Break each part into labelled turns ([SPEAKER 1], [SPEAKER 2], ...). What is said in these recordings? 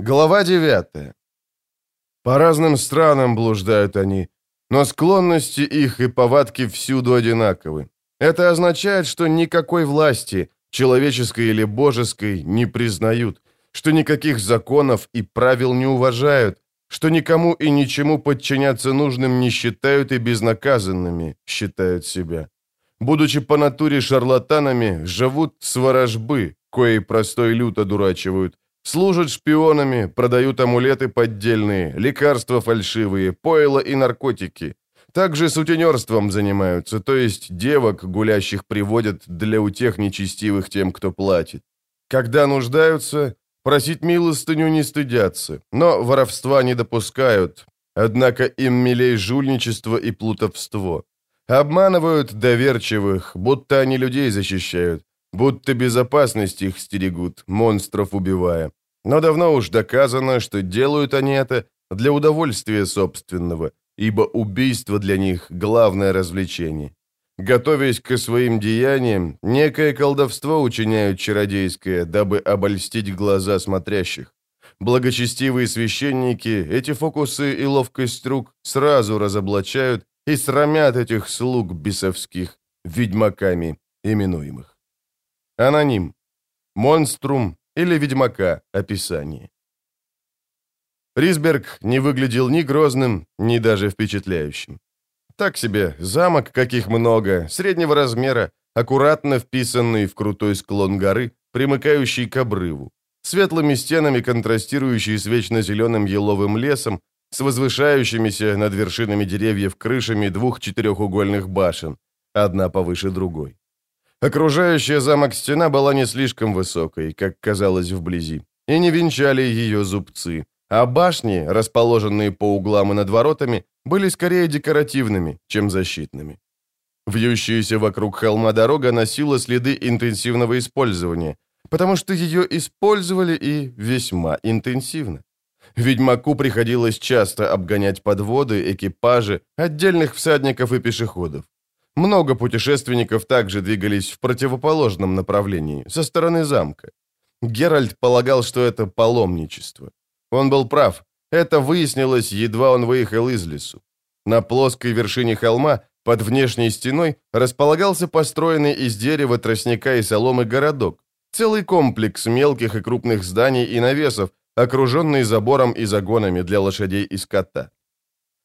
[SPEAKER 1] Глава 9. По разным странам блуждают они, но склонности их и повадки всюду одинаковы. Это означает, что никакой власти, человеческой или божеской, не признают, что никаких законов и правил не уважают, что никому и ничему подчиняться нужным не считают и безнаказанными считают себя. Будучи по натуре шарлатанами, живут с ворожбы, кои простой люд одурачивают, служат шпионами, продают амулеты поддельные, лекарства фальшивые, пойло и наркотики. Также сутенерством занимаются, то есть девок, гулящих, приводят для утех нечестивых тем, кто платит. Когда нуждаются, просить милостыню не стыдятся, но воровства не допускают, однако им милей жульничество и плутовство. Обманывают доверчивых, будто они людей защищают, будто безопасность их стерегут, монстров убивая. Но давно уж доказано, что делают они это для удовольствия собственного, ибо убийство для них – главное развлечение. Готовясь к своим деяниям, некое колдовство учиняют чародейское, дабы обольстить глаза смотрящих. Благочестивые священники эти фокусы и ловкость рук сразу разоблачают и срамят этих слуг бесовских ведьмаками именуемых. Аноним. Монструм или ведьмака описание. Рисберг не выглядел ни грозным, ни даже впечатляющим. Так себе, замок, каких много, среднего размера, аккуратно вписанный в крутой склон горы, примыкающий к обрыву, светлыми стенами, контрастирующий с вечно зеленым еловым лесом, с возвышающимися над вершинами деревьев крышами двух четырехугольных башен, одна повыше другой. Окружающая замок стена была не слишком высокой, как казалось вблизи, и не венчали ее зубцы, а башни, расположенные по углам и над воротами, были скорее декоративными, чем защитными. Вьющаяся вокруг холма дорога носила следы интенсивного использования, потому что ее использовали и весьма интенсивно. Ведьмаку приходилось часто обгонять подводы, экипажи, отдельных всадников и пешеходов. Много путешественников также двигались в противоположном направлении, со стороны замка. Геральт полагал, что это паломничество. Он был прав. Это выяснилось, едва он выехал из лесу. На плоской вершине холма, под внешней стеной, располагался построенный из дерева, тростника и соломы городок. Целый комплекс мелких и крупных зданий и навесов, окруженный забором и загонами для лошадей и скота.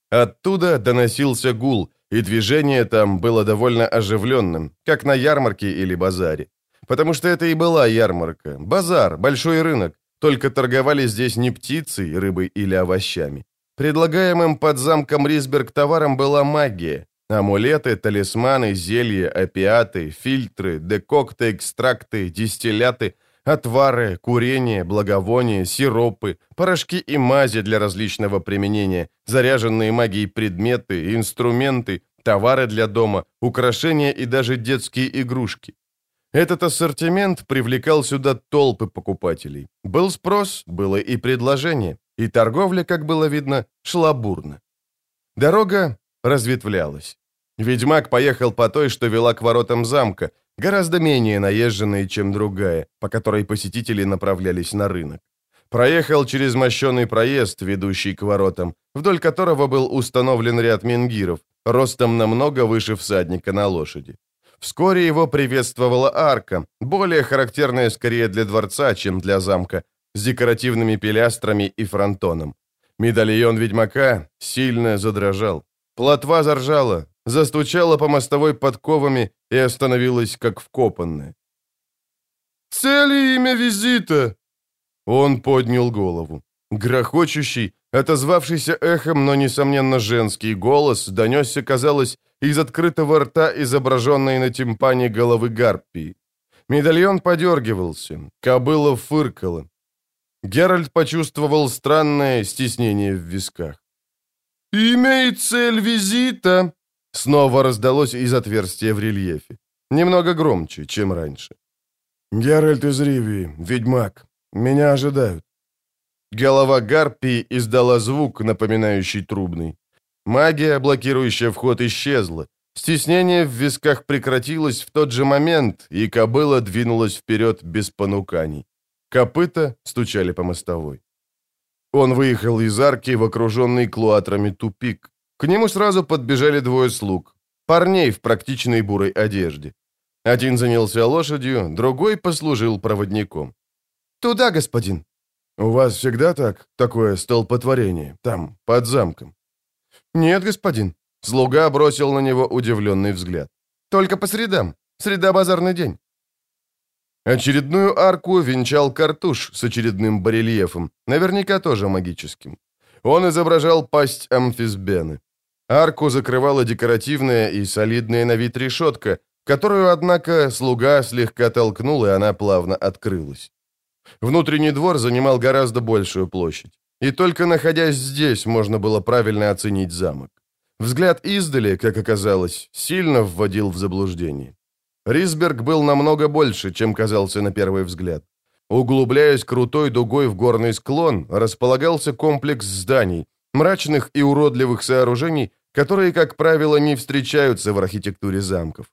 [SPEAKER 1] Оттуда доносился гул, и движение там было довольно оживленным, как на ярмарке или базаре. Потому что это и была ярмарка, базар, большой рынок, только торговали здесь не птицей, рыбой или овощами. Предлагаемым под замком Рисберг товаром была магия. Амулеты, талисманы, зелья, опиаты, фильтры, декокты, экстракты, дистилляты, Отвары, курение, благовония, сиропы, порошки и мази для различного применения, заряженные магией предметы, инструменты, товары для дома, украшения и даже детские игрушки. Этот ассортимент привлекал сюда толпы покупателей. Был спрос, было и предложение, и торговля, как было видно, шла бурно. Дорога разветвлялась. Ведьмак поехал по той, что вела к воротам замка, гораздо менее наезженной, чем другая, по которой посетители направлялись на рынок. Проехал через мощеный проезд, ведущий к воротам, вдоль которого был установлен ряд менгиров, ростом намного выше всадника на лошади. Вскоре его приветствовала арка, более характерная скорее для дворца, чем для замка, с декоративными пилястрами и фронтоном. Медальон ведьмака сильно задрожал. Плотва заржала, застучала по мостовой подковами и остановилась как вкопанная. «Цель и имя визита!» Он поднял голову. Грохочущий, отозвавшийся эхом, но, несомненно, женский голос донесся, казалось, из открытого рта, изображенной на тимпане головы гарпии. Медальон подергивался, кобыла фыркала. Геральт почувствовал странное стеснение в висках. «Имя и цель визита!» Снова раздалось из отверстия в рельефе. Немного громче, чем раньше. «Геральт из Ривии, ведьмак. Меня ожидают». Голова Гарпии издала звук, напоминающий трубный. Магия, блокирующая вход, исчезла. Стеснение в висках прекратилось в тот же момент, и кобыла двинулась вперед без понуканий. Копыта стучали по мостовой. Он выехал из арки в окруженный клуатрами тупик. К нему сразу подбежали двое слуг. Парней в практичной бурой одежде. Один занялся лошадью, другой послужил проводником. «Туда, господин». «У вас всегда так? Такое столпотворение? Там, под замком?» «Нет, господин». Слуга бросил на него удивленный взгляд. «Только по средам. Среда — базарный день». Очередную арку венчал картуш с очередным барельефом, наверняка тоже магическим. Он изображал пасть амфисбены. Арку закрывала декоративная и солидная на вид решетка, которую, однако, слуга слегка толкнул, и она плавно открылась. Внутренний двор занимал гораздо большую площадь, и только находясь здесь можно было правильно оценить замок. Взгляд издали, как оказалось, сильно вводил в заблуждение. Рисберг был намного больше, чем казался на первый взгляд. Углубляясь крутой дугой в горный склон, располагался комплекс зданий, мрачных и уродливых сооружений, которые, как правило, не встречаются в архитектуре замков.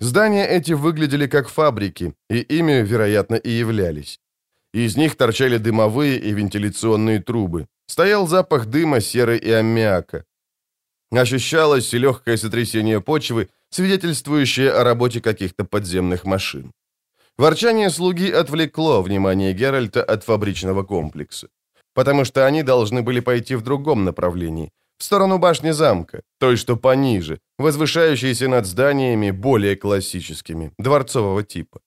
[SPEAKER 1] Здания эти выглядели как фабрики, и ими, вероятно, и являлись. Из них торчали дымовые и вентиляционные трубы. Стоял запах дыма, серы и аммиака. Ощущалось легкое сотрясение почвы, свидетельствующее о работе каких-то подземных машин. Ворчание слуги отвлекло внимание Геральта от фабричного комплекса, потому что они должны были пойти в другом направлении, в сторону башни замка, той, что пониже, возвышающейся над зданиями более классическими, дворцового типа.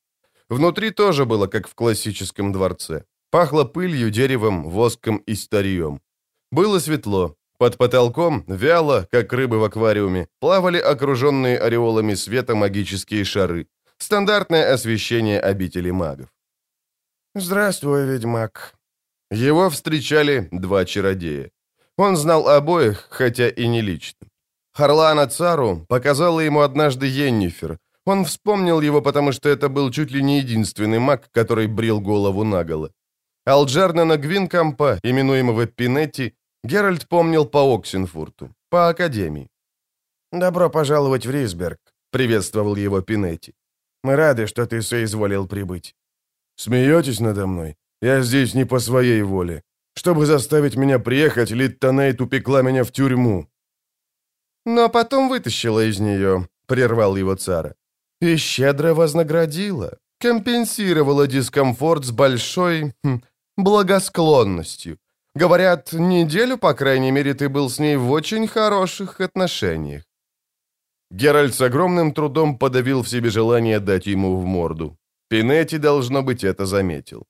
[SPEAKER 1] Внутри тоже было, как в классическом дворце. Пахло пылью, деревом, воском и старьем. Было светло. Под потолком, вяло, как рыбы в аквариуме, плавали окруженные ореолами света магические шары. Стандартное освещение обители магов. «Здравствуй, ведьмак». Его встречали два чародея. Он знал обоих, хотя и не лично. Харлана Цару показала ему однажды Йеннифер. Он вспомнил его, потому что это был чуть ли не единственный маг, который брил голову наголо. Алджернана Гвинкампа, именуемого Пинетти, Геральт помнил по Оксенфурту, по Академии. «Добро пожаловать в Рисберг», — приветствовал его Пинетти. «Мы рады, что ты соизволил прибыть». «Смеетесь надо мной? Я здесь не по своей воле. Чтобы заставить меня приехать, Литтонейт упекла меня в тюрьму». «Но потом вытащила из нее», — прервал его цара. «И щедро вознаградила, компенсировала дискомфорт с большой хм, благосклонностью. Говорят, неделю, по крайней мере, ты был с ней в очень хороших отношениях». Геральт с огромным трудом подавил в себе желание дать ему в морду. Пинетти, должно быть, это заметил.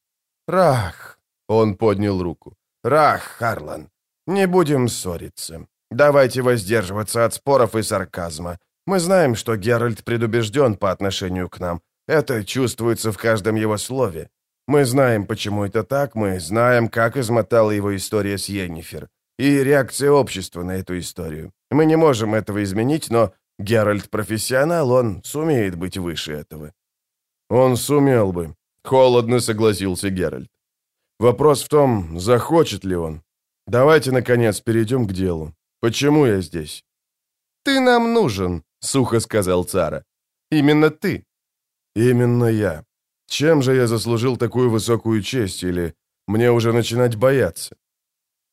[SPEAKER 1] «Рах!» — он поднял руку. «Рах, Харлан, не будем ссориться. Давайте воздерживаться от споров и сарказма. Мы знаем, что Геральт предубежден по отношению к нам. Это чувствуется в каждом его слове. Мы знаем, почему это так, мы знаем, как измотала его история с Йеннифер. И реакция общества на эту историю. Мы не можем этого изменить, но Геральт профессионал, он сумеет быть выше этого». «Он сумел бы», — холодно согласился Геральт. «Вопрос в том, захочет ли он. Давайте, наконец, перейдем к делу. Почему я здесь?» «Ты нам нужен», — сухо сказал Цара. «Именно ты». «Именно я. Чем же я заслужил такую высокую честь, или мне уже начинать бояться?»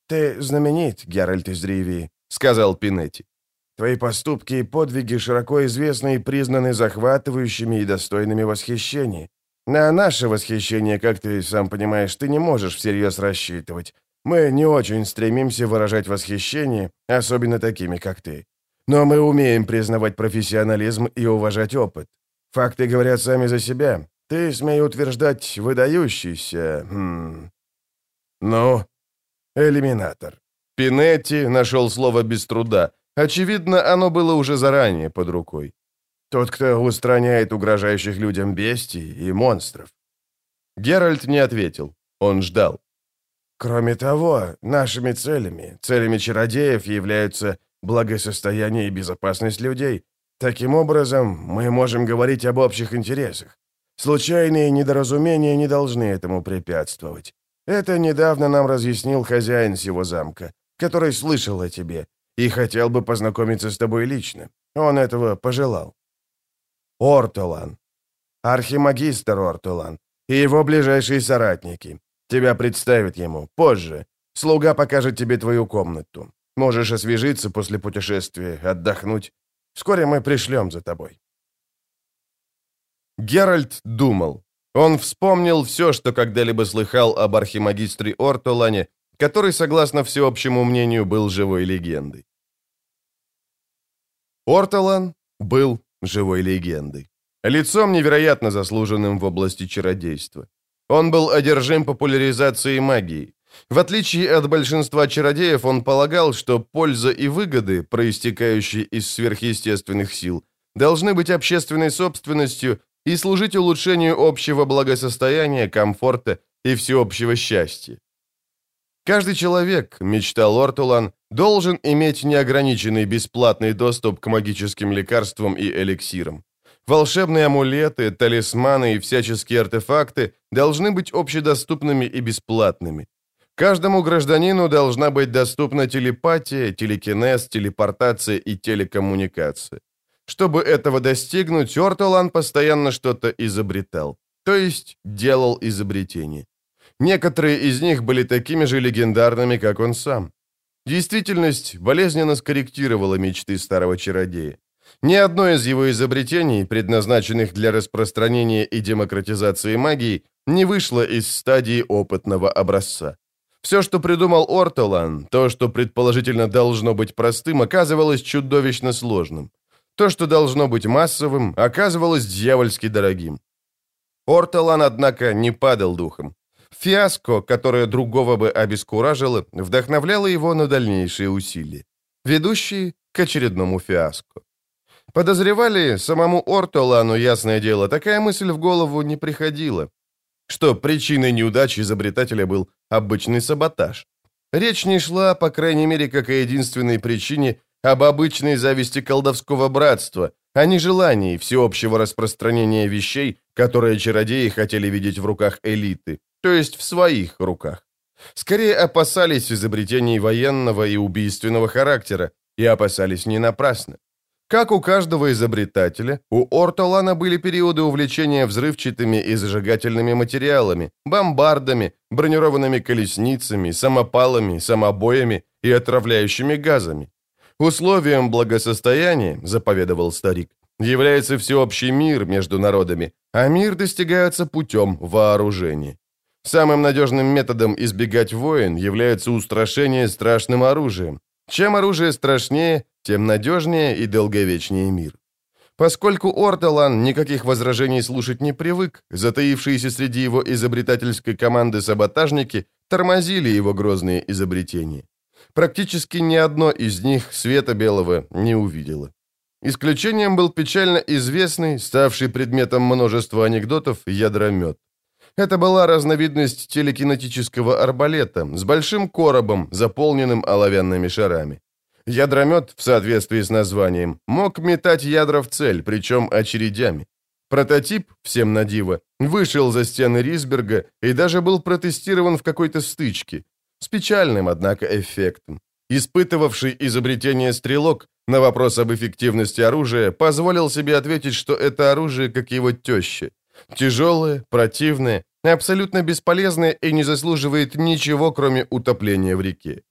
[SPEAKER 1] «Ты знаменит, Геральт из Ривии», — сказал Пинетти. «Твои поступки и подвиги широко известны и признаны захватывающими и достойными восхищения. На наше восхищение, как ты сам понимаешь, ты не можешь всерьез рассчитывать. Мы не очень стремимся выражать восхищение, особенно такими, как ты. Но мы умеем признавать профессионализм и уважать опыт. Факты говорят сами за себя. Ты, смею утверждать, выдающийся... Хм... Ну, элиминатор. Пинетти нашел слово без труда. Очевидно, оно было уже заранее под рукой. Тот, кто устраняет угрожающих людям бестий и монстров. Геральт не ответил. Он ждал. Кроме того, нашими целями, целями чародеев являются благосостояние и безопасность людей. Таким образом, мы можем говорить об общих интересах. Случайные недоразумения не должны этому препятствовать. Это недавно нам разъяснил хозяин сего замка, который слышал о тебе и хотел бы познакомиться с тобой лично. Он этого пожелал. Ортолан. Архимагистр Ортолан и его ближайшие соратники. Тебя представят ему позже. Слуга покажет тебе твою комнату. Можешь освежиться после путешествия, отдохнуть. Вскоре мы пришлем за тобой». Геральт думал. Он вспомнил все, что когда-либо слыхал об архимагистре Ортолане, который, согласно всеобщему мнению, был живой легендой. Ортолан был живой легендой. Лицом невероятно заслуженным в области чародейства. Он был одержим популяризацией магии. В отличие от большинства чародеев, он полагал, что польза и выгоды, проистекающие из сверхъестественных сил, должны быть общественной собственностью и служить улучшению общего благосостояния, комфорта и всеобщего счастья. Каждый человек, мечтал Ортулан, должен иметь неограниченный бесплатный доступ к магическим лекарствам и эликсирам. Волшебные амулеты, талисманы и всяческие артефакты должны быть общедоступными и бесплатными. Каждому гражданину должна быть доступна телепатия, телекинез, телепортация и телекоммуникация. Чтобы этого достигнуть, Ортолан постоянно что-то изобретал, то есть делал изобретения. Некоторые из них были такими же легендарными, как он сам. Действительность болезненно скорректировала мечты старого чародея. Ни одно из его изобретений, предназначенных для распространения и демократизации магии, не вышло из стадии опытного образца. Все, что придумал Ортолан, то, что предположительно должно быть простым, оказывалось чудовищно сложным. То, что должно быть массовым, оказывалось дьявольски дорогим. Ортолан, однако, не падал духом. Фиаско, которое другого бы обескуражило, вдохновляло его на дальнейшие усилия, ведущие к очередному фиаско. Подозревали, самому Ортолану, ясное дело, такая мысль в голову не приходила, что причиной неудачи изобретателя был обычный саботаж. Речь не шла, по крайней мере, как о единственной причине, об обычной зависти колдовского братства, а не желании всеобщего распространения вещей, которые чародеи хотели видеть в руках элиты, то есть в своих руках. Скорее опасались изобретений военного и убийственного характера, и опасались не напрасно. Как у каждого изобретателя, у Ортолана были периоды увлечения взрывчатыми и зажигательными материалами, бомбардами, бронированными колесницами, самопалами, самобоями и отравляющими газами. Условием благосостояния, заповедовал старик, является всеобщий мир между народами, а мир достигается путем вооружения. Самым надежным методом избегать войн является устрашение страшным оружием. Чем оружие страшнее, тем надежнее и долговечнее мир. Поскольку Орталан никаких возражений слушать не привык, затаившиеся среди его изобретательской команды саботажники тормозили его грозные изобретения. Практически ни одно из них света белого не увидело. Исключением был печально известный, ставший предметом множества анекдотов, ядромет. Это была разновидность телекинетического арбалета с большим коробом, заполненным оловянными шарами. Ядромет, в соответствии с названием, мог метать ядра в цель, причем очередями. Прототип, всем на диво, вышел за стены Рисберга и даже был протестирован в какой-то стычке. С печальным, однако, эффектом. Испытывавший изобретение стрелок на вопрос об эффективности оружия позволил себе ответить, что это оружие, как его теща. Тяжелое, противное, абсолютно бесполезное и не заслуживает ничего, кроме утопления в реке.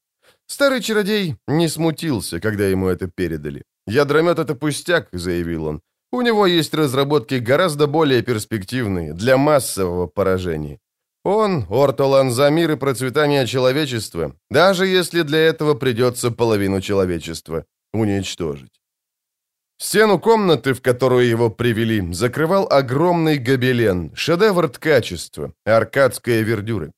[SPEAKER 1] Старый чародей не смутился, когда ему это передали. «Ядромет — это пустяк», — заявил он. «У него есть разработки гораздо более перспективные, для массового поражения. Он — Ортолан за мир и процветание человечества, даже если для этого придется половину человечества уничтожить». Стену комнаты, в которую его привели, закрывал огромный гобелен, шедевр ткачества, аркадская вердюры.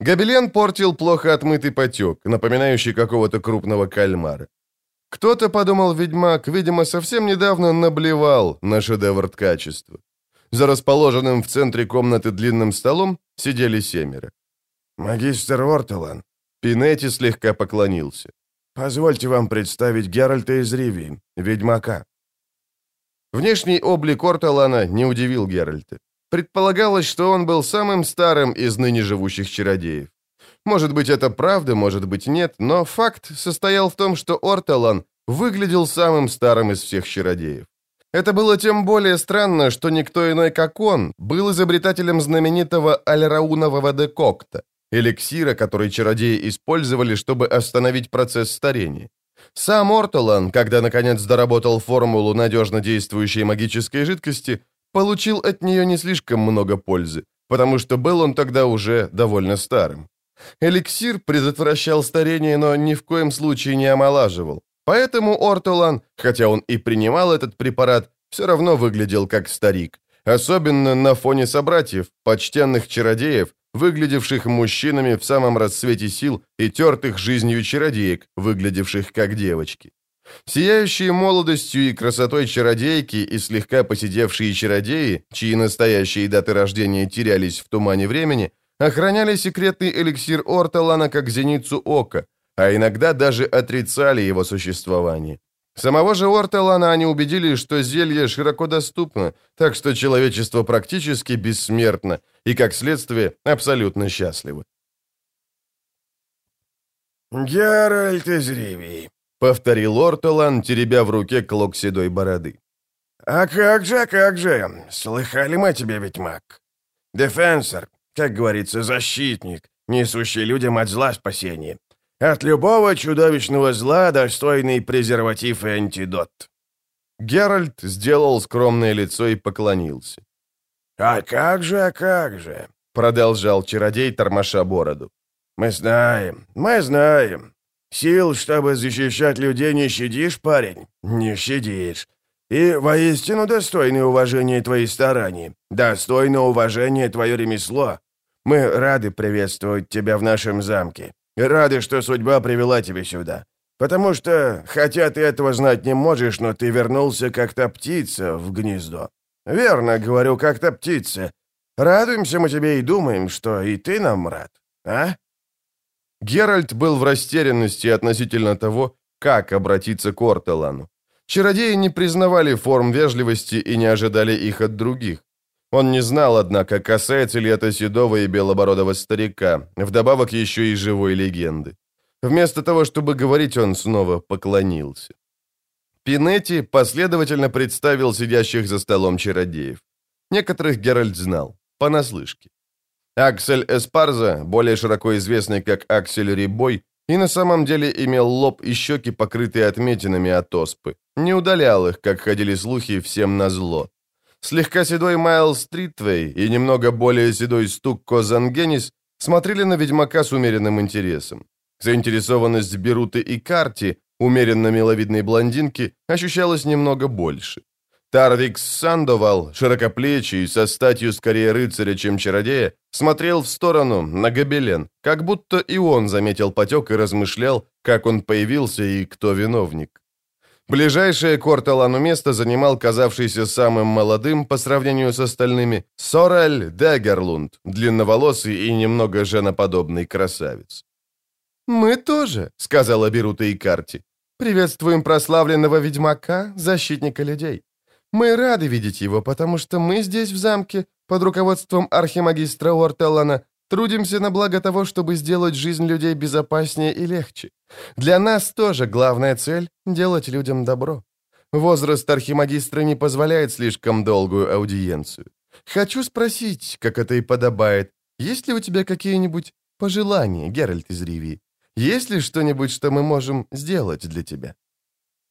[SPEAKER 1] Гобелен портил плохо отмытый потек, напоминающий какого-то крупного кальмара. Кто-то, подумал ведьмак, видимо, совсем недавно наблевал на шедевр ткачества. За расположенным в центре комнаты длинным столом сидели семеро. «Магистр Ортелан», Пинетти слегка поклонился. «Позвольте вам представить Геральта из Ривии, ведьмака». Внешний облик Орталана не удивил Геральта. Предполагалось, что он был самым старым из ныне живущих чародеев. Может быть, это правда, может быть, нет, но факт состоял в том, что Орталан выглядел самым старым из всех чародеев. Это было тем более странно, что никто иной, как он, был изобретателем знаменитого альраунового декокта. эликсира, который чародеи использовали, чтобы остановить процесс старения. Сам Ортолан, когда наконец доработал формулу надежно действующей магической жидкости, получил от нее не слишком много пользы, потому что был он тогда уже довольно старым. Эликсир предотвращал старение, но ни в коем случае не омолаживал. Поэтому Ортолан, хотя он и принимал этот препарат, все равно выглядел как старик. Особенно на фоне собратьев, почтенных чародеев, выглядевших мужчинами в самом расцвете сил и тертых жизнью чародеек, выглядевших как девочки. Сияющие молодостью и красотой чародейки и слегка посидевшие чародеи, чьи настоящие даты рождения терялись в тумане времени, охраняли секретный эликсир Орталана как зеницу ока, а иногда даже отрицали его существование. Самого же Ортелана они убедили, что зелье широко доступно, так что человечество практически бессмертно и, как следствие, абсолютно счастливо.
[SPEAKER 2] «Геральт из Ривии», —
[SPEAKER 1] повторил Ортелан, теребя в руке клок седой бороды.
[SPEAKER 2] «А как же, как же, слыхали мы тебе, ведьмак? Дефенсор, как говорится, защитник, несущий людям от зла спасения. От любого чудовищного зла достойный презерватив и антидот».
[SPEAKER 1] Геральт сделал скромное лицо и поклонился.
[SPEAKER 2] «А как же, а как же?»
[SPEAKER 1] — продолжал чародей, тормоша бороду.
[SPEAKER 2] «Мы знаем, мы знаем. Сил, чтобы защищать людей, не щадишь, парень? Не щадишь. И воистину достойны уважения твои старания, достойно уважения твое ремесло. Мы рады приветствовать тебя в нашем замке. Рады, что судьба привела тебя сюда. Потому что, хотя ты этого знать не можешь, но ты вернулся как-то птица в гнездо. Верно, говорю, как-то птица. Радуемся мы тебе и думаем, что и ты нам рад, а?»
[SPEAKER 1] Геральт был в растерянности относительно того, как обратиться к Ортелану. Чародеи не признавали форм вежливости и не ожидали их от других. Он не знал, однако, касается ли это седого и белобородого старика, вдобавок еще и живой легенды. Вместо того, чтобы говорить, он снова поклонился. Пинетти последовательно представил сидящих за столом чародеев. Некоторых Геральт знал, понаслышке. Аксель Эспарза, более широко известный как Аксель Рибой, и на самом деле имел лоб и щеки, покрытые отметинами от оспы. Не удалял их, как ходили слухи, всем на зло. Слегка седой Майл Стритвей и немного более седой Стук Козангенис смотрели на ведьмака с умеренным интересом. Заинтересованность Беруты и Карти, умеренно миловидной блондинки, ощущалась немного больше. Тарвикс Сандовал, широкоплечий, со статью скорее рыцаря, чем чародея, смотрел в сторону, на гобелен, как будто и он заметил потек и размышлял, как он появился и кто виновник. Ближайшее к Орталану место занимал казавшийся самым молодым по сравнению с остальными Сорель Дегерлунд, длинноволосый и немного женоподобный красавец. «Мы тоже», — сказала Берута и Карти. «Приветствуем прославленного ведьмака, защитника людей. Мы рады видеть его, потому что мы здесь, в замке, под руководством архимагистра Ортеллана, Трудимся на благо того, чтобы сделать жизнь людей безопаснее и легче. Для нас тоже главная цель — делать людям добро. Возраст архимагистра не позволяет слишком долгую аудиенцию. Хочу спросить, как это и подобает, есть ли у тебя какие-нибудь пожелания, Геральт из Ривии? Есть ли что-нибудь, что мы можем сделать для тебя?»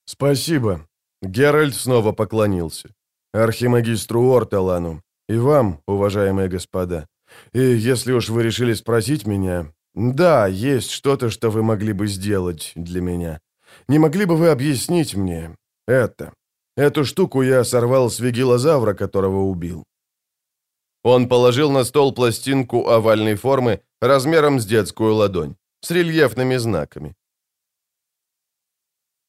[SPEAKER 2] «Спасибо». Геральт снова поклонился. «Архимагистру Орталану и вам, уважаемые господа. И если уж вы решили спросить меня, да, есть что-то, что вы могли бы сделать для меня. Не могли бы вы объяснить мне это? Эту штуку я сорвал с вигилозавра, которого убил.
[SPEAKER 1] Он положил на стол пластинку овальной формы размером с детскую ладонь, с рельефными знаками.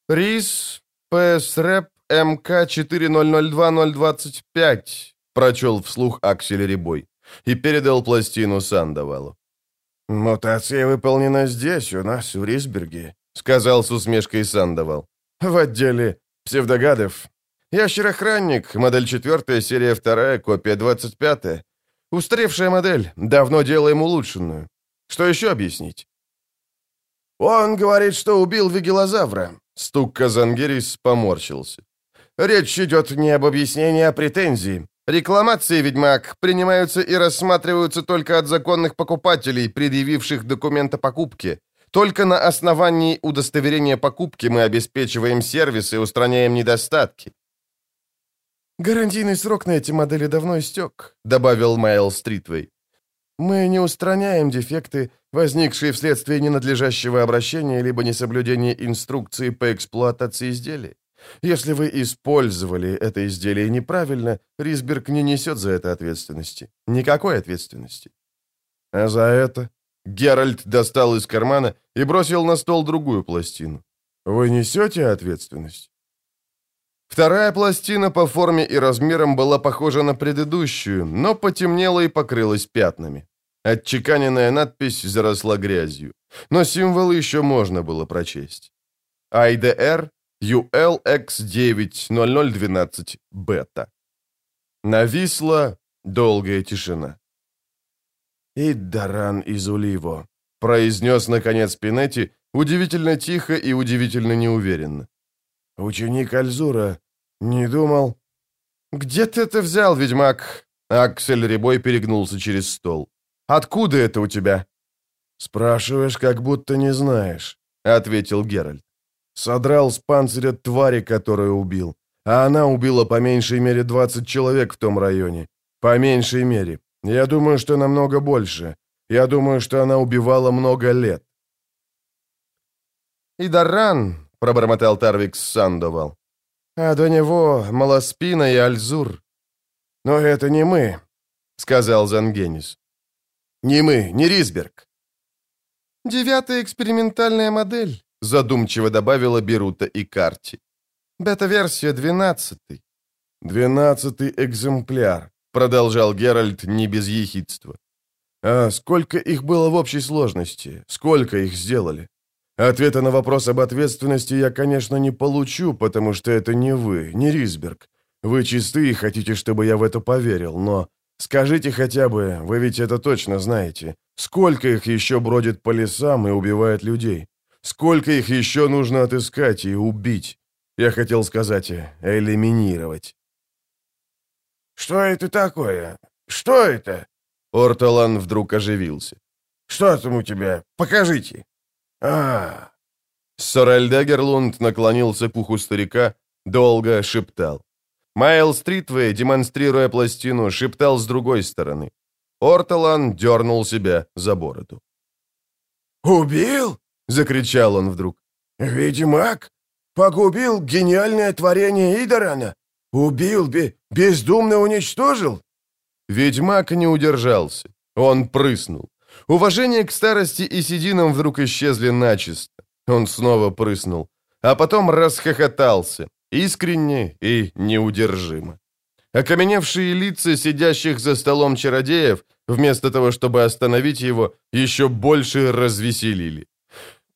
[SPEAKER 1] «Рис, ПСРЭП, МК 4002-025», прочел вслух Аксель Рябой и передал пластину Сандовалу.
[SPEAKER 2] «Мутация выполнена здесь, у нас, в Рисберге», —
[SPEAKER 1] сказал с усмешкой Сандовал.
[SPEAKER 2] «В отделе псевдогадов. Ящерохранник, модель 4, серия 2, копия 25. Устаревшая модель, давно делаем улучшенную. Что еще объяснить?» «Он говорит, что убил вигилозавра», — стук Казангерис поморщился. «Речь идет не об объяснении, а претензии.
[SPEAKER 1] Рекламации, ведьмак, принимаются и рассматриваются только от законных покупателей, предъявивших документ о покупке. Только на основании удостоверения покупки мы обеспечиваем сервис и устраняем недостатки. «Гарантийный срок на эти модели давно истек», — добавил Майл Стритвей. «Мы не устраняем дефекты, возникшие вследствие ненадлежащего обращения либо несоблюдения инструкции по эксплуатации изделия. Если вы использовали это изделие неправильно, Рисберг не несет за это ответственности. Никакой ответственности. А за это? Геральт достал из кармана и бросил на стол другую пластину. Вы несете ответственность? Вторая пластина по форме и размерам была похожа на предыдущую, но потемнела и покрылась пятнами. Отчеканенная надпись заросла грязью, но символы еще можно было прочесть. IDR ULX90012 бета. Нависла долгая тишина. «Иддаран из Уливо», — произнес, наконец, Пинетти, удивительно тихо и удивительно неуверенно. «Ученик Альзура не думал...» «Где ты это взял, ведьмак?» Аксель Рябой перегнулся через стол. «Откуда это у тебя?» «Спрашиваешь, как будто не знаешь», — ответил Геральт. Содрал с панциря твари, которую убил. А она убила по меньшей мере 20 человек в том районе. По меньшей мере. Я думаю, что намного больше. Я думаю, что она убивала много лет. «Идаран», — пробормотал Тарвикс Сандовал. «А до него Малоспина и Альзур». «Но это не мы», — сказал Зангенис. «Не мы, не Рисберг». «Девятая экспериментальная модель», — задумчиво добавила Берута и Карти. «Бета-версия двенадцатый». «Двенадцатый экземпляр», — продолжал Геральт не без ехидства. «А сколько их было в общей сложности? Сколько их сделали?» Ответа на вопрос об ответственности я, конечно, не получу, потому что это не вы, не Рисберг. Вы чисты и хотите, чтобы я в это поверил, но скажите хотя бы, вы ведь это точно знаете, сколько их еще бродит по лесам и убивает людей? Сколько их еще нужно отыскать и убить? Я хотел сказать, элиминировать.
[SPEAKER 2] «Что это такое? Что это?»
[SPEAKER 1] Ортолан вдруг оживился.
[SPEAKER 2] «Что там у тебя? Покажите!» а
[SPEAKER 1] Сорель Дагерлунд наклонился к уху старика, долго шептал. Майл Стритвей, демонстрируя пластину, шептал с другой стороны. Ортолан дернул себя за бороду.
[SPEAKER 2] «Убил?» — закричал он вдруг. «Ведьмак? Погубил гениальное творение Идорана? Убил, бе бездумно уничтожил?»
[SPEAKER 1] Ведьмак не удержался. Он прыснул. Уважение к старости и сединам вдруг исчезли начисто. Он снова прыснул. А потом расхохотался. Искренне и неудержимо. Окаменевшие лица сидящих за столом чародеев, вместо того, чтобы остановить его, еще больше развеселили.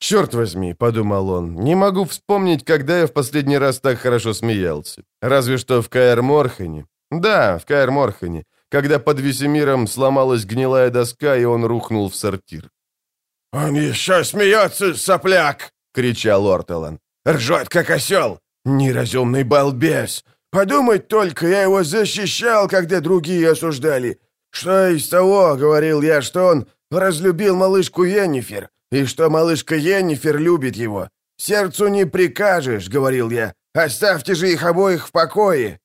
[SPEAKER 1] «Черт возьми», — подумал он, — «не могу вспомнить, когда я в последний раз так хорошо смеялся. Разве что в Каэр Морхене. Да, в Каэр Морхене, когда под Весемиром сломалась гнилая доска, и он рухнул в сортир».
[SPEAKER 2] «Он еще смеется, сопляк!» — кричал Ортелан. «Ржет, как осел! Неразумный балбес! Подумать только, я его защищал, когда другие осуждали. Что из того, — говорил я, — что он разлюбил малышку Йеннифер, и что малышка Йеннифер любит его. Сердцу не прикажешь, — говорил я. Оставьте же их обоих в покое.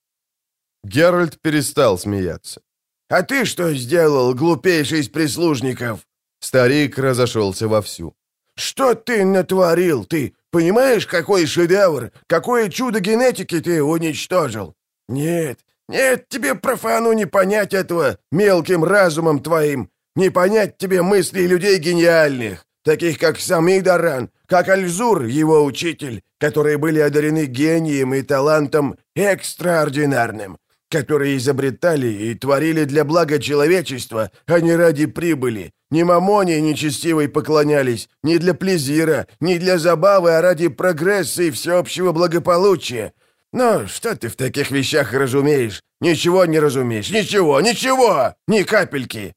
[SPEAKER 1] Геральт перестал смеяться.
[SPEAKER 2] «А ты что сделал, глупейший из прислужников?»
[SPEAKER 1] Старик разошелся вовсю.
[SPEAKER 2] «Что ты натворил, ты? Понимаешь, какой шедевр, какое чудо генетики ты уничтожил? Нет, нет, тебе, профану, не понять этого мелким разумом твоим, не понять тебе мыслей людей гениальных таких как сам Идаран, как Альзур, его учитель, которые были одарены гением и талантом экстраординарным, которые изобретали и творили для блага человечества, а не ради прибыли. Ни мамоне нечестивой поклонялись, ни для плезира, ни для забавы, а ради прогресса и всеобщего благополучия. Но что ты в таких вещах разумеешь? Ничего не разумеешь, ничего, ничего, ни капельки.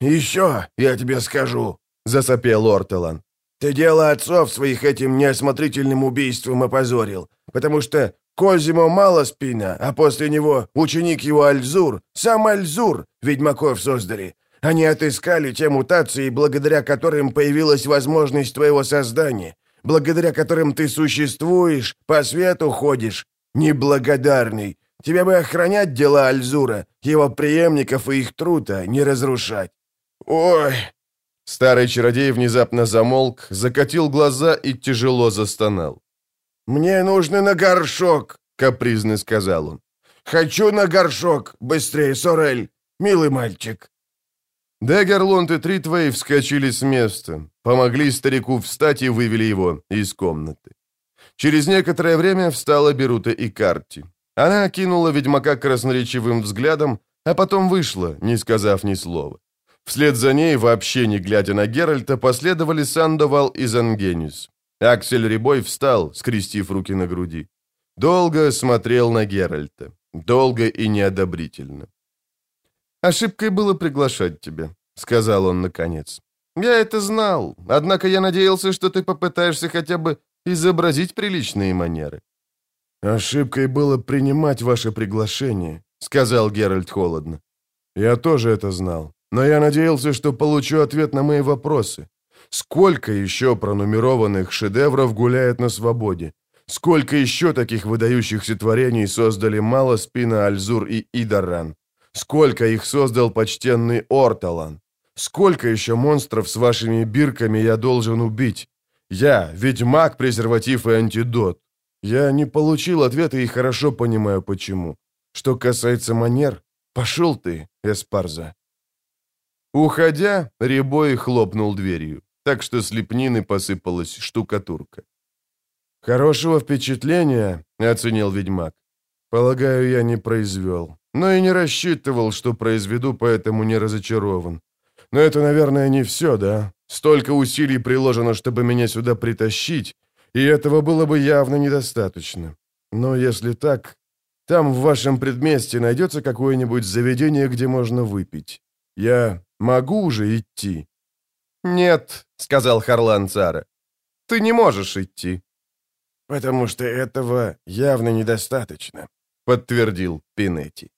[SPEAKER 2] Еще я тебе скажу, засопел Ортелан. «Ты дело отцов своих этим неосмотрительным убийством опозорил, потому что Козимо мало спина, а после него ученик его Альзур, сам Альзур, ведьмаков создали. Они отыскали те мутации, благодаря которым появилась возможность твоего создания, благодаря которым ты существуешь, по свету ходишь. Неблагодарный. Тебе бы охранять дела Альзура, его преемников и их труда, не разрушать. Ой!»
[SPEAKER 1] Старый чародей внезапно замолк, закатил глаза и тяжело застонал.
[SPEAKER 2] «Мне нужно на горшок», — капризно сказал он. «Хочу на горшок! Быстрее, Сорель! Милый мальчик!»
[SPEAKER 1] Дагерлунд и Тритвей вскочили с места, помогли старику встать и вывели его из комнаты. Через некоторое время встала Берута и Карти. Она окинула ведьмака красноречивым взглядом, а потом вышла, не сказав ни слова. Вслед за ней, вообще не глядя на Геральта, последовали Сандовал и Зангенис. Аксель Рябой встал, скрестив руки на груди. Долго смотрел на Геральта. Долго и неодобрительно. «Ошибкой было приглашать тебя», — сказал он наконец. «Я это знал, однако я надеялся, что ты попытаешься хотя бы изобразить приличные манеры». «Ошибкой было принимать ваше приглашение», — сказал Геральт холодно. «Я тоже это знал, но я надеялся, что получу ответ на мои вопросы. Сколько еще пронумерованных шедевров гуляет на свободе? Сколько еще таких выдающихся творений создали Малоспина, Альзур и Идаран? Сколько их создал почтенный Орталан? Сколько еще монстров с вашими бирками я должен убить? Я, ведьмак, презерватив и антидот. Я не получил ответа и хорошо понимаю, почему. Что касается манер, пошел ты, Эспарза. Уходя, Рябой хлопнул дверью так что с лепнины посыпалась штукатурка. «Хорошего впечатления», — оценил ведьмак. «Полагаю, я не произвел. Но и не рассчитывал, что произведу, поэтому не разочарован. Но это, наверное, не все, да? Столько усилий приложено, чтобы меня сюда притащить, и этого было бы явно недостаточно. Но если так, там в вашем предместе найдется какое-нибудь заведение, где можно выпить. Я могу уже идти?» «Нет», — сказал Харлан Цара, — «ты не можешь идти».
[SPEAKER 2] «Потому что этого явно недостаточно», —
[SPEAKER 1] подтвердил Пинетти.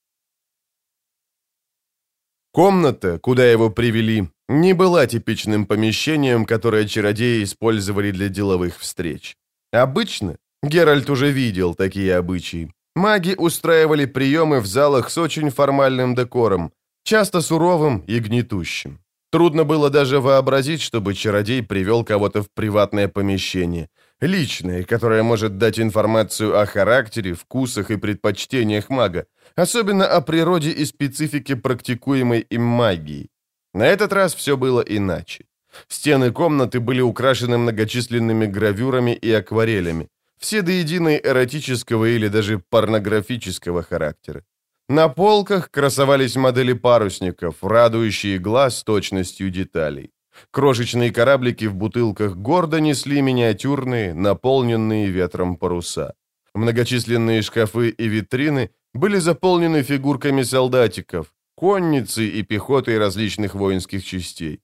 [SPEAKER 1] Комната, куда его привели, не была типичным помещением, которое чародеи использовали для деловых встреч. Обычно, Геральт уже видел такие обычаи, маги устраивали приемы в залах с очень формальным декором, часто суровым и гнетущим. Трудно было даже вообразить, чтобы чародей привел кого-то в приватное помещение, личное, которое может дать информацию о характере, вкусах и предпочтениях мага, особенно о природе и специфике практикуемой им магии. На этот раз все было иначе. Стены комнаты были украшены многочисленными гравюрами и акварелями, все до единой эротического или даже порнографического характера. На полках красовались модели парусников, радующие глаз точностью деталей. Крошечные кораблики в бутылках гордо несли миниатюрные, наполненные ветром паруса. Многочисленные шкафы и витрины были заполнены фигурками солдатиков, конницы и пехотой различных воинских частей.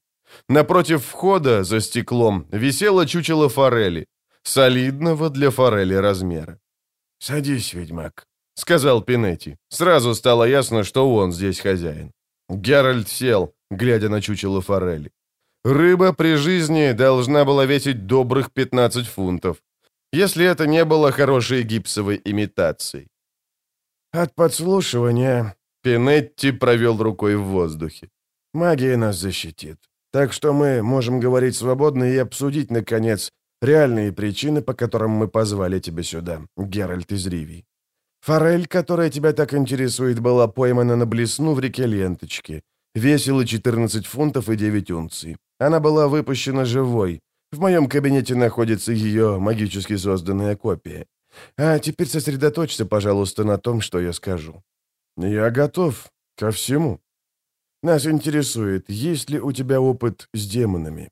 [SPEAKER 1] Напротив входа, за стеклом, висело чучело форели, солидного для форели размера.
[SPEAKER 2] «Садись, ведьмак», —
[SPEAKER 1] сказал Пинетти. Сразу стало ясно, что он здесь хозяин. Геральт сел, глядя на чучело форели. Рыба при жизни должна была весить добрых 15 фунтов, если это не было хорошей гипсовой имитацией.
[SPEAKER 2] От подслушивания
[SPEAKER 1] Пинетти провел рукой в воздухе.
[SPEAKER 2] Магия нас защитит. Так что мы можем говорить свободно и обсудить, наконец, реальные причины, по которым мы позвали тебя сюда, Геральт из Ривии. Форель, которая тебя так интересует, была поймана на блесну в реке Ленточки. Весила 14 фунтов и 9 унций. Она была выпущена живой. В моем кабинете находится ее магически созданная копия. А теперь сосредоточься, пожалуйста, на том, что я скажу. Я готов ко всему. Нас интересует, есть ли у тебя опыт с демонами.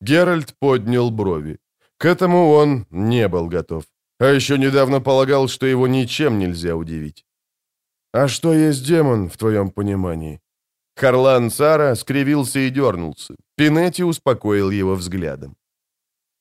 [SPEAKER 1] Геральт поднял брови. К этому он не был готов. А еще недавно полагал, что его ничем нельзя удивить.
[SPEAKER 2] «А что есть демон, в твоем понимании?»
[SPEAKER 1] Харлан Сара скривился и дернулся. Пинетти успокоил его взглядом.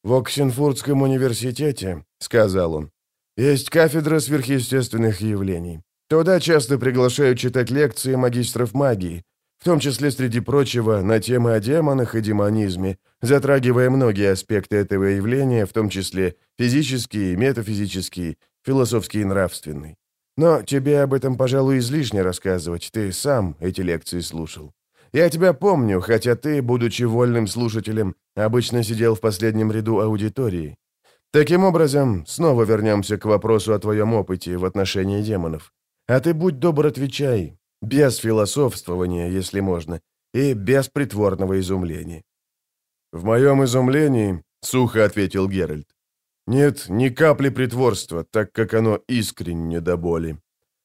[SPEAKER 2] «В Оксенфурдском университете, — сказал он, — Есть кафедра сверхъестественных явлений. Туда часто приглашают читать лекции магистров магии, в том числе, среди прочего, на темы о демонах и демонизме, затрагивая многие аспекты этого явления, в том числе физический, метафизический, философский и нравственный. Но тебе об этом, пожалуй, излишне рассказывать, ты сам эти лекции слушал. Я тебя помню, хотя ты, будучи вольным слушателем, обычно сидел в последнем ряду аудитории. Таким образом, снова вернемся к вопросу о твоем опыте в отношении демонов. А ты будь добр, отвечай, без философствования, если можно, и без притворного изумления. «В моем изумлении», — сухо ответил Геральт, «нет ни капли притворства, так как оно искренне до боли.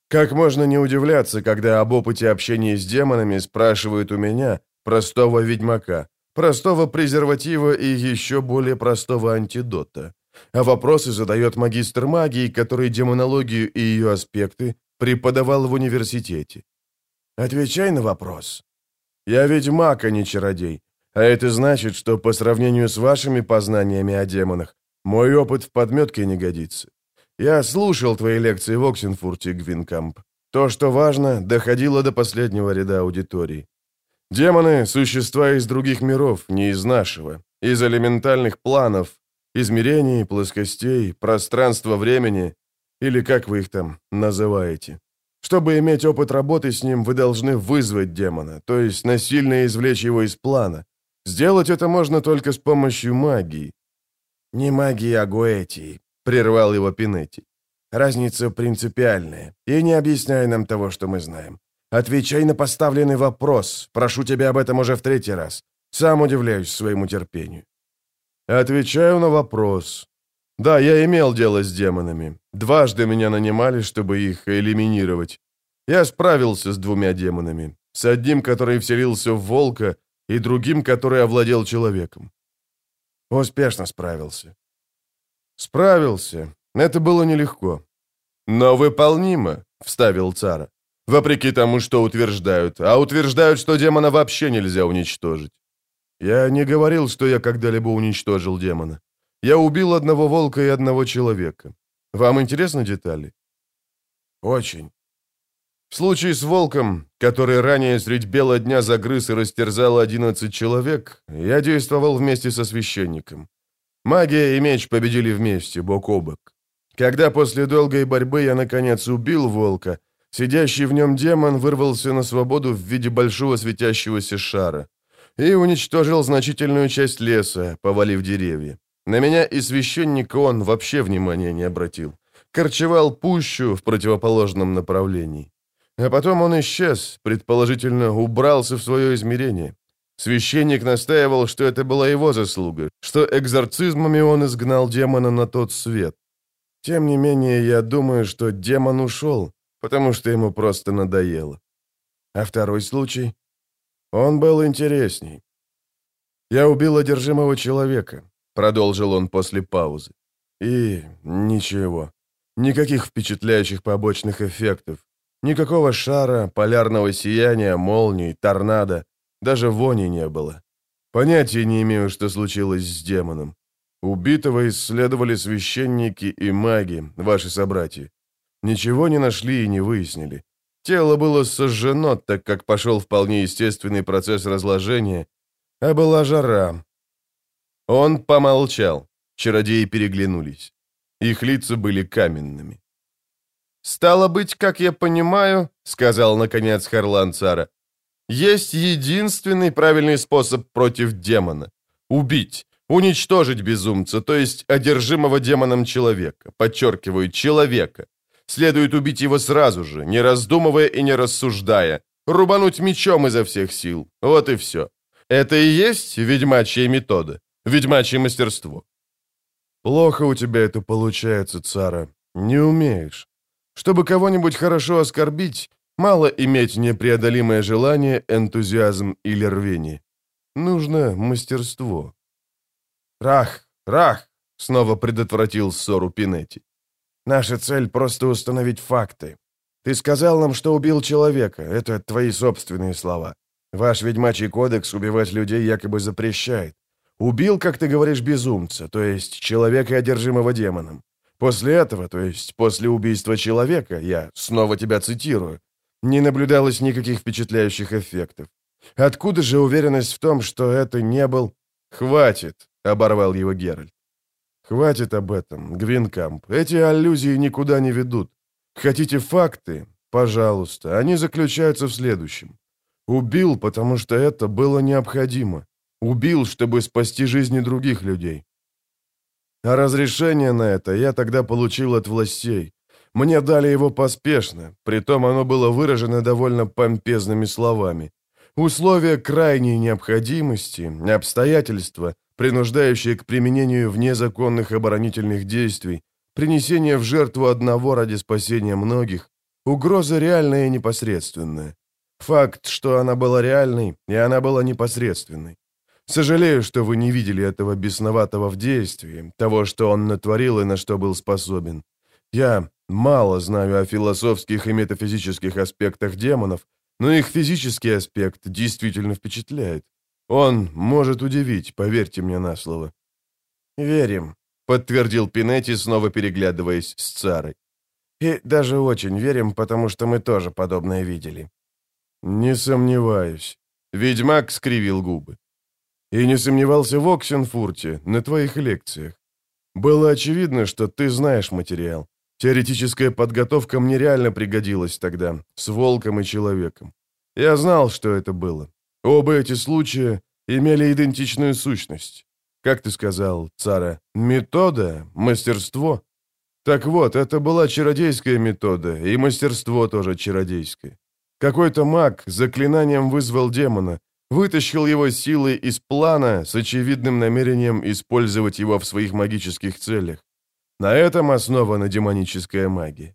[SPEAKER 2] Как можно не удивляться, когда об опыте общения с демонами спрашивают у меня, простого ведьмака, простого презерватива и еще более простого антидота? А вопросы задает магистр магии, который демонологию и ее аспекты преподавал в университете. Отвечай на вопрос. Я ведьмак, а не чародей. А это значит, что по сравнению с вашими познаниями о демонах, мой опыт в подметке не годится. Я слушал твои лекции в Оксенфурте, Гвинкамп. То, что важно, доходило до последнего ряда аудитории. Демоны — существа из других миров, не из нашего, из элементальных планов, измерений, плоскостей, пространства-времени, или как вы их там называете. Чтобы иметь опыт работы с ним, вы должны вызвать демона, то есть насильно извлечь его из плана. Сделать это можно только с помощью магии. «Не магии, а гоэтии», — прервал его Пинетти. «Разница принципиальная, и не объясняй нам того, что мы знаем. Отвечай на поставленный вопрос. Прошу тебя об этом уже в третий раз. Сам удивляюсь своему терпению». «Отвечаю на вопрос. Да, я имел дело с демонами. Дважды меня нанимали, чтобы их элиминировать. Я справился с двумя демонами. С одним, который вселился в волка, и другим, который овладел человеком. Успешно справился. Справился. Это было нелегко. Но выполнимо, вставил Цара. Вопреки тому, что утверждают. А утверждают, что демона вообще нельзя уничтожить. Я не говорил, что я когда-либо уничтожил демона. Я убил одного волка и одного человека. Вам интересны детали? Очень. В случае с волком, который ранее средь бела дня загрыз и растерзал 11 человек, я действовал вместе со священником. Магия и меч победили вместе, бок о бок. Когда после долгой борьбы я, наконец, убил волка, сидящий в нем демон вырвался на свободу в виде большого светящегося шара и уничтожил значительную часть леса, повалив деревья. На меня и священника он вообще внимания не обратил. Корчевал пущу в противоположном направлении. А потом он исчез, предположительно, убрался в свое измерение. Священник настаивал, что это была его заслуга, что экзорцизмами он изгнал демона на тот свет. Тем не менее, я думаю, что демон ушел, потому что ему просто надоело. А второй случай? Он был интересней. Я убил одержимого человека. Продолжил он после паузы. И ничего. Никаких впечатляющих побочных эффектов. Никакого шара, полярного сияния, молний, торнадо. Даже вони не было. Понятия не имею, что случилось с демоном. Убитого исследовали священники и маги, ваши собратья. Ничего не нашли и не выяснили. Тело было сожжено, так как пошел вполне естественный процесс разложения, а была жара, он помолчал. Чародеи переглянулись. Их лица были каменными. «Стало быть, как я понимаю, — сказал, наконец, Харлан Цара, — есть единственный правильный способ против демона — убить, уничтожить безумца, то есть одержимого демоном человека, подчеркиваю, человека. Следует убить его сразу же, не раздумывая и не рассуждая, рубануть мечом изо всех сил. Вот и все. Это и есть ведьмачья метода ведьмачье мастерство. Плохо у тебя это получается, Цара. Не умеешь. Чтобы кого-нибудь хорошо оскорбить, мало иметь непреодолимое желание, энтузиазм или рвение. Нужно мастерство. Рах, рах, снова предотвратил ссору Пинетти. Наша цель просто установить факты. Ты сказал нам, что убил человека. Это твои собственные слова. Ваш ведьмачий кодекс убивать людей якобы запрещает. Убил, как ты говоришь, безумца, то есть человека, одержимого демоном. После этого, то есть после убийства человека, я снова тебя цитирую, не наблюдалось никаких впечатляющих эффектов. Откуда же уверенность в том, что это не был... «Хватит!» — оборвал его Геральт. «Хватит об этом, Гвинкамп. Эти аллюзии никуда не ведут. Хотите факты? Пожалуйста. Они заключаются в следующем. Убил, потому что это было необходимо. Убил, чтобы спасти жизни других людей. А разрешение на это я тогда получил от властей. Мне дали его поспешно, притом оно было выражено довольно помпезными словами. Условия крайней необходимости, обстоятельства, принуждающие к применению внезаконных оборонительных действий, принесение в жертву одного ради спасения многих, угроза реальная и непосредственная. Факт, что она была реальной, и она была непосредственной. Сожалею, что вы не видели этого бесноватого в действии, того, что он натворил и на что был способен. Я мало знаю о философских и метафизических аспектах демонов, но их физический аспект действительно впечатляет. Он может удивить, поверьте мне на слово». «Верим», — подтвердил Пинетти, снова переглядываясь с царой. «И даже очень верим, потому что мы тоже подобное видели». «Не сомневаюсь». Ведьмак скривил губы. «И не сомневался в Оксенфурте, на твоих лекциях. Было очевидно, что ты знаешь материал. Теоретическая подготовка мне реально пригодилась тогда, с волком и человеком. Я знал, что это было. Оба эти случая имели идентичную сущность. Как ты сказал, цара, метода, мастерство. Так вот, это была чародейская метода, и мастерство тоже чародейское. Какой-то маг заклинанием вызвал демона, вытащил его силой из плана с очевидным намерением использовать его в своих магических целях. На этом основана демоническая магия.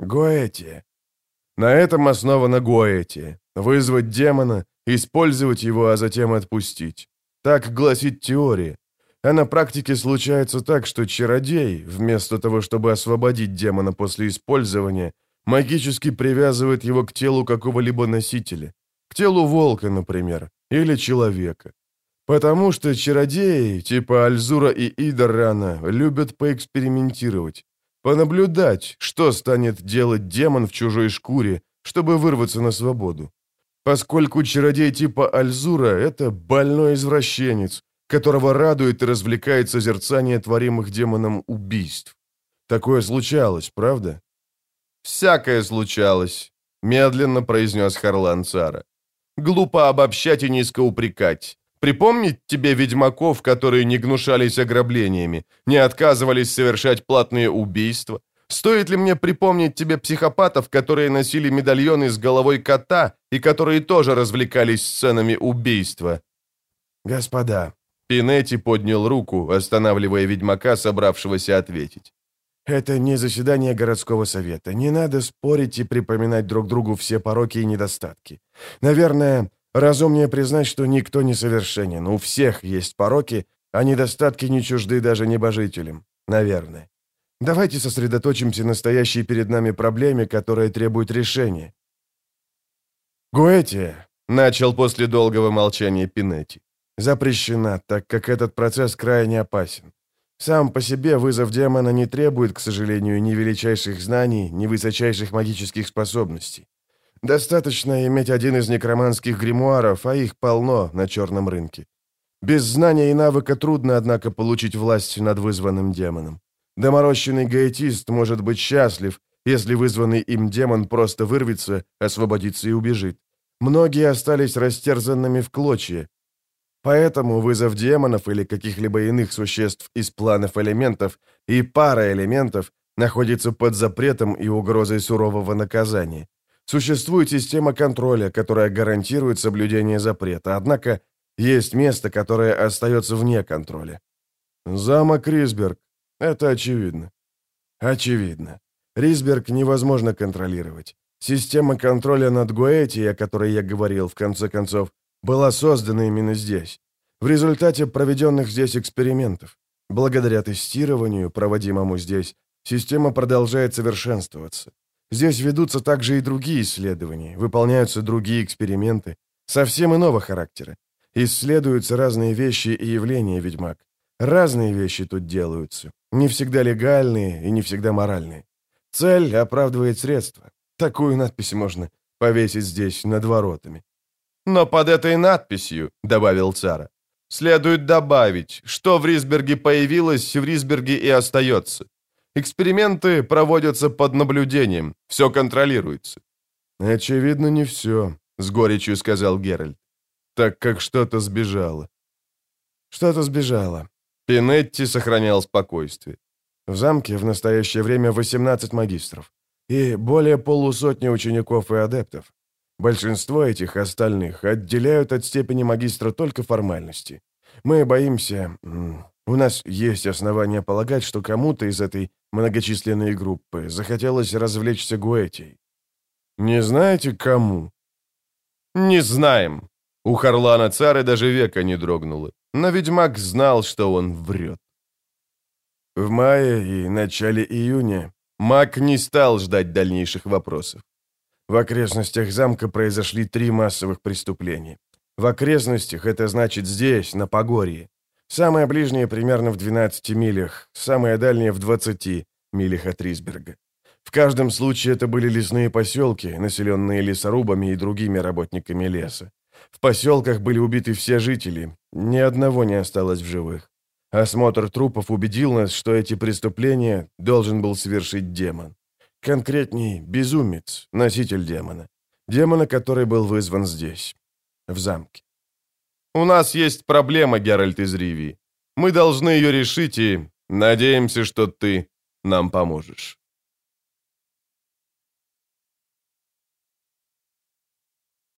[SPEAKER 2] Гоэти. На этом основана Гоэти. Вызвать демона, использовать его, а затем отпустить. Так гласит теория. А на практике случается так, что чародей, вместо того, чтобы освободить демона после использования, магически привязывает его к телу какого-либо носителя. Телу волка, например, или человека. Потому что чародеи, типа Альзура и Идарана, любят поэкспериментировать, понаблюдать, что станет делать демон в чужой шкуре, чтобы вырваться на свободу. Поскольку чародей типа Альзура — это больной извращенец, которого радует и развлекает созерцание творимых демоном убийств. Такое случалось, правда?
[SPEAKER 1] «Всякое случалось», — медленно произнес Харлан Цара. «Глупо обобщать и низко упрекать. Припомнить тебе ведьмаков, которые не гнушались ограблениями, не отказывались совершать платные убийства? Стоит ли мне припомнить тебе психопатов, которые носили медальоны с головой кота и которые тоже развлекались сценами убийства?»
[SPEAKER 2] «Господа», —
[SPEAKER 1] Пинетти поднял руку, останавливая ведьмака, собравшегося ответить.
[SPEAKER 2] Это не заседание городского совета. Не надо спорить и припоминать друг другу все пороки и недостатки. Наверное, разумнее признать, что никто не совершенен. У всех есть пороки, а недостатки не чужды даже небожителям. Наверное. Давайте сосредоточимся на стоящей перед нами проблеме, которая требует решения. Гуэтия, начал после долгого молчания Пинетти, запрещена, так как этот процесс крайне опасен. Сам по себе вызов демона не требует, к сожалению, ни величайших знаний, ни высочайших магических способностей. Достаточно иметь один из некроманских гримуаров, а их полно на черном рынке. Без знания и навыка трудно, однако, получить власть над вызванным демоном. Доморощенный гаэтист может быть счастлив, если вызванный им демон просто вырвется, освободится и убежит. Многие остались растерзанными в клочья, Поэтому вызов демонов или каких-либо иных существ из планов элементов и пара элементов находится под запретом и угрозой сурового наказания. Существует система контроля, которая гарантирует соблюдение запрета, однако есть место, которое остается вне контроля. Замок Рисберг. Это очевидно. Очевидно. Рисберг невозможно контролировать. Система контроля над Гуэти, о которой я говорил, в конце концов, была создана именно здесь, в результате проведенных здесь экспериментов. Благодаря тестированию, проводимому здесь, система продолжает совершенствоваться. Здесь ведутся также и другие исследования, выполняются другие эксперименты, совсем иного характера. Исследуются разные вещи и явления, ведьмак. Разные вещи тут делаются. Не всегда легальные и не всегда моральные. Цель оправдывает средства. Такую надпись можно повесить здесь над воротами.
[SPEAKER 1] Но под этой надписью, добавил Цара, следует добавить, что в Рисберге появилось, в Рисберге и остается. Эксперименты проводятся под наблюдением, все контролируется.
[SPEAKER 2] Очевидно, не все, с горечью сказал Геральт. Так как что-то сбежало. Что-то сбежало.
[SPEAKER 1] Пинетти сохранял спокойствие.
[SPEAKER 2] В замке в настоящее время 18 магистров и более полусотни учеников и адептов. Большинство этих остальных отделяют от степени магистра только формальности. Мы боимся... У нас есть основания полагать, что кому-то из этой многочисленной группы захотелось развлечься Гуэтией.
[SPEAKER 1] Не знаете, кому? Не знаем. У Харлана Цары даже века не дрогнуло. Но ведьмак знал, что он врет.
[SPEAKER 2] В мае и начале июня
[SPEAKER 1] Мак не стал ждать дальнейших вопросов.
[SPEAKER 2] В окрестностях замка произошли три массовых преступления. В окрестностях это значит здесь, на Погорье. Самое ближнее примерно в 12 милях, самое дальнее в 20 милях от Рисберга. В каждом случае это были лесные поселки, населенные лесорубами и другими работниками леса. В поселках были убиты все жители, ни одного не осталось в живых. Осмотр трупов убедил нас, что эти преступления должен был совершить демон. Конкретней, безумец, носитель демона. Демона, который был вызван здесь, в замке.
[SPEAKER 1] «У нас есть проблема, Геральт из Ривии. Мы должны ее решить и надеемся, что ты нам поможешь».